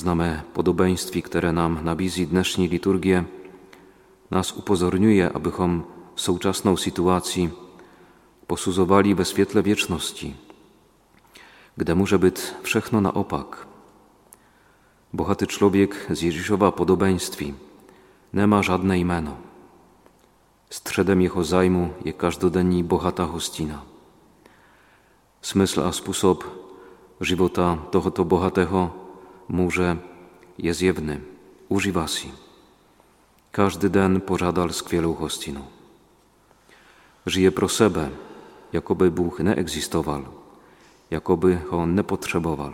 Znamy podobieństwi, które nam na wizji dnešní liturgie nas upozorňuje, abychom současnou sytuacji posuzowali we świetle wieczności, gdy może być všechno naopak. Bohaty człowiek z Jezisowa podobieństwi nie ma żadne imieno. Středem jeho zajmu je každodenní bohatá hostina. Smysl a sposób života tohoto bohatého muže je zjevny. Używa si. Każdy den pożadal skwielu hostinu. Żyje pro sebe, jakoby Bóg nie egzystował, jakoby on nie potrzebował.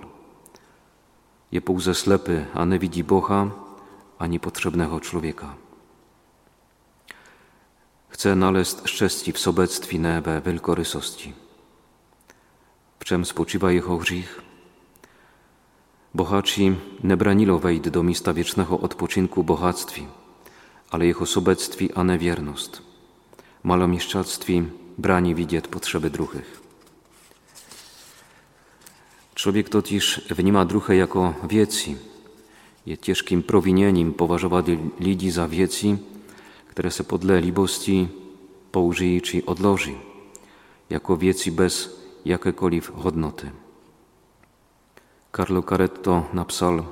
Je pouze slepy, a nie widzi Boha ani potrzebnego człowieka. Chce nalezt szczęści w sobectwie, nie we wielkorysości. W czym spoczywa jego grzech? Bohaci nie branilo wejść do miejsca wiecznego odpoczynku bogactwi, ale jego sobectwi, a nie wierność. Malomieszczactwi brani widzieć potrzeby druhych. Człowiek totiž wníma druhé jako wieci. Je ciężkim prowinieniem poważować ludzi za wieci, które se podle libosti poużyje czy odloży, jako wieci bez jakiejkolwiek hodnoty. Carlo Caretto napisał,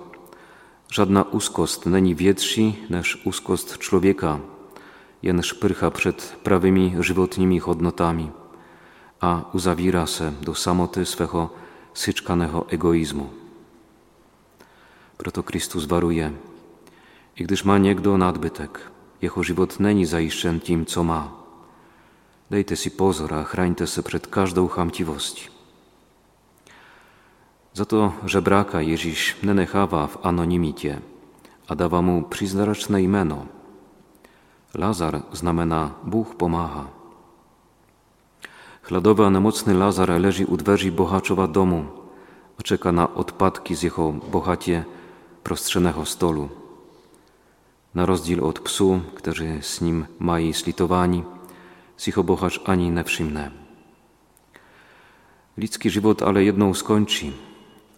żadna uskost není więtszy niż uskost człowieka, jen szpyrcha przed prawymi żywotnimi hodnotami, a uzawira se do samoty swego syczkanego egoizmu. Proto Chrystus waruje, i gdyż ma niekdo nadbytek, jeho żywot není zajiszczен tym, co ma. Dejte si pozor a chraňte se przed każdą chamtiwości. Za to żebraka Ježíš nenechává w anonimicie, a dawa mu przyznaczne imieno. Lazar znamena Bóg pomaga. Chladowy a nemocny Lazar leży u dveří bohaczowa domu, a czeka na odpadki z jego bohacie prostrzenego stolu. Na rozdíl od psu, którzy z nim mají slitowani, z ich bohacz ani nie wszimne. Ludzki żywot ale jedną skończy,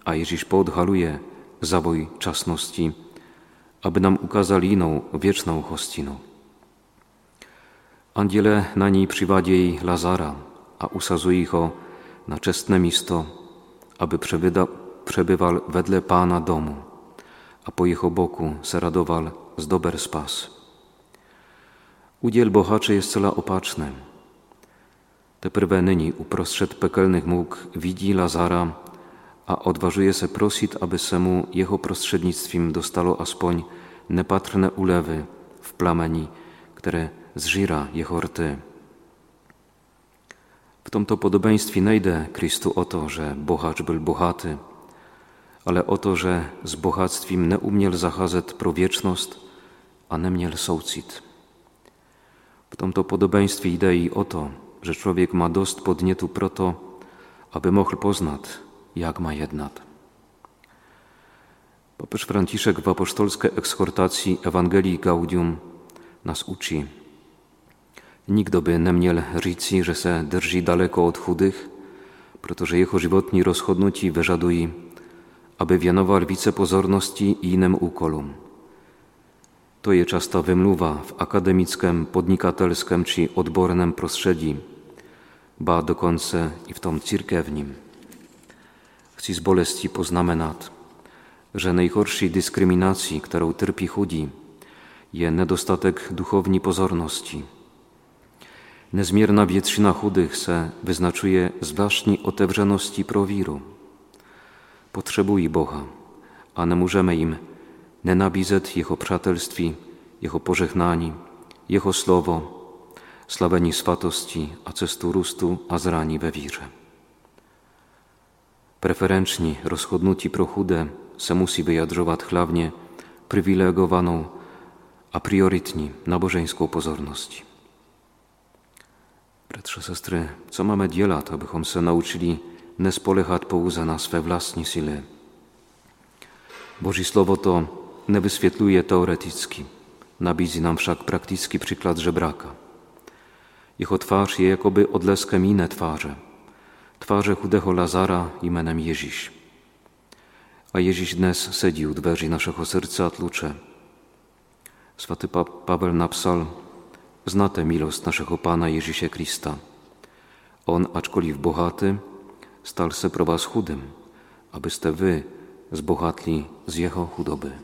a Ježíš poodhaluje zawój czasności, aby nam ukazali inną, wieczną hostinu. Angiele na niej przywadzie Lazara, a usazuje go na czestne misto, aby przebywał wedle Pana domu, a po jego boku se radował z dober spas. Udziel bohaczy jest cela opaczny. Teprve nyní uprostřed pekelnych mógł widzi Lazara, a odważuje se prosit, aby se mu jeho prostřednictvím dostalo aspoň nepatrné ulewy w plameni, które zżira jeho rty. W tomto podobieństwie najdę Chrystu o to, że bohacz był bohaty, ale o to, że z bohactwem nie umiel zachazet pro wieczność, a nie miel soucit. W tomto podobieństwie idei o to, że człowiek ma dost podnietu proto, aby mógł poznać, jak ma jednat. Papież Franciszek w apostolskiej ekshortacji Ewangelii Gaudium nas uczy. Nikt by nie miał że se drży daleko od chudych, protože jeho żywotni rozchodnuci wyżaduje, aby wianował wice pozorności i innym ukolom. To je często wymluwa w akademickim, podnikatelskim czy odbornym prostředí, ba dokonce i w tom církevním. Chci z bolesti poznamenat, że najgorszej dyskryminacji, którą trpi chudzi, je nedostatek duchowni pozorności. Nezmierna wietrzyna chudych se wyznaczuje zwłaszczni otewrzeności prowiru. Potrzebuje Boha, a nie możemy im nenabizet Jego przatelstwi, Jego pożegnani, Jego słowo, sławeni swatości, a cestu rustu, a zrani we wirze. Preferenczni, rozchodnuci prochude se musi wyjadrować chlawnie prywilegowaną, a priorytni nabożeńską pozorność. Bratrze, sestry, co mamy dělat, abychom se nauczyli nie spolehat pouze na swe vlastní sile? Słowo to nie wyswietluje teoretycki, nabízí nam wszak praktyczny przykład żebraka. Jeho twarz je jakoby odleskem inne twarze, twarze chudego Lazara imieniem Jeziś. a Ježíš dnes sedí u dveří našeho srdce a tluče. Svatý pa Paweł napsal, znate milost naszego Pana Ježíše Krista. On, aczkolwiek bohaty, stal se pro was chudym, abyste wy zbohatli z Jeho chudoby.